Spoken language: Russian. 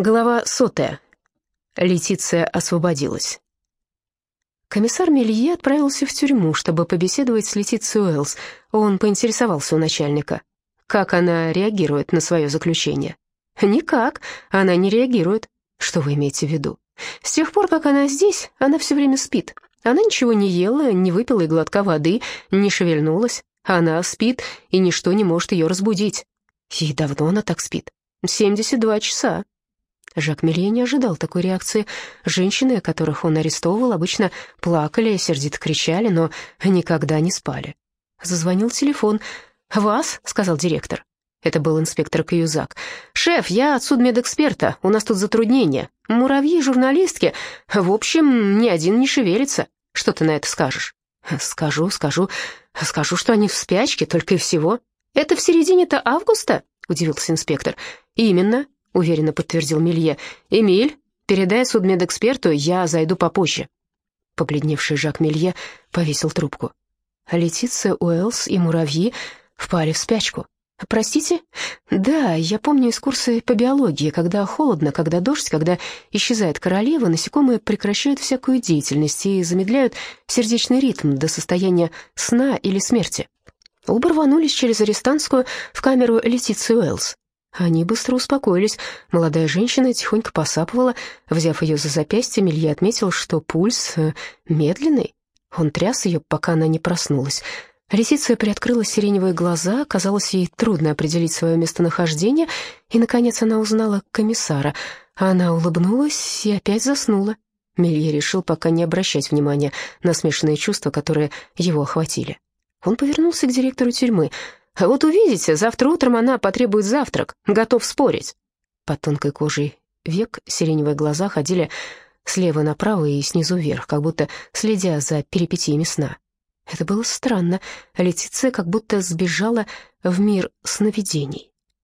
Глава сотая. Летиция освободилась. Комиссар Мелье отправился в тюрьму, чтобы побеседовать с Летицией Уэллс. Он поинтересовался у начальника, как она реагирует на свое заключение. «Никак, она не реагирует». «Что вы имеете в виду?» «С тех пор, как она здесь, она все время спит. Она ничего не ела, не выпила и глотка воды, не шевельнулась. Она спит, и ничто не может ее разбудить». «И давно она так спит?» «72 часа». Жак Мелье не ожидал такой реакции. Женщины, которых он арестовывал, обычно плакали, сердито кричали, но никогда не спали. Зазвонил телефон. «Вас?» — сказал директор. Это был инспектор Каюзак. «Шеф, я от судмедэксперта, у нас тут затруднения. Муравьи, журналистки. В общем, ни один не шевелится. Что ты на это скажешь?» «Скажу, скажу. Скажу, что они в спячке, только и всего». «Это в середине-то августа?» — удивился инспектор. «Именно. — уверенно подтвердил Милье. «Эмиль, передай судмедэксперту, я зайду попозже». Побледневший Жак Милье повесил трубку. Летиция, Уэллс и муравьи впали в спячку. «Простите?» «Да, я помню из курса по биологии, когда холодно, когда дождь, когда исчезает королева, насекомые прекращают всякую деятельность и замедляют сердечный ритм до состояния сна или смерти». Оба рванулись через арестантскую в камеру Летиции Уэллс. Они быстро успокоились. Молодая женщина тихонько посапывала. Взяв ее за запястье, Милья отметил, что пульс э, медленный. Он тряс ее, пока она не проснулась. Лисица приоткрыла сиреневые глаза, казалось, ей трудно определить свое местонахождение, и, наконец, она узнала комиссара. Она улыбнулась и опять заснула. Милье решил пока не обращать внимания на смешанные чувства, которые его охватили. Он повернулся к директору тюрьмы — вот увидите, завтра утром она потребует завтрак, готов спорить». Под тонкой кожей век сиреневые глаза ходили слева направо и снизу вверх, как будто следя за перипетиями сна. Это было странно. Летиция как будто сбежала в мир сновидений.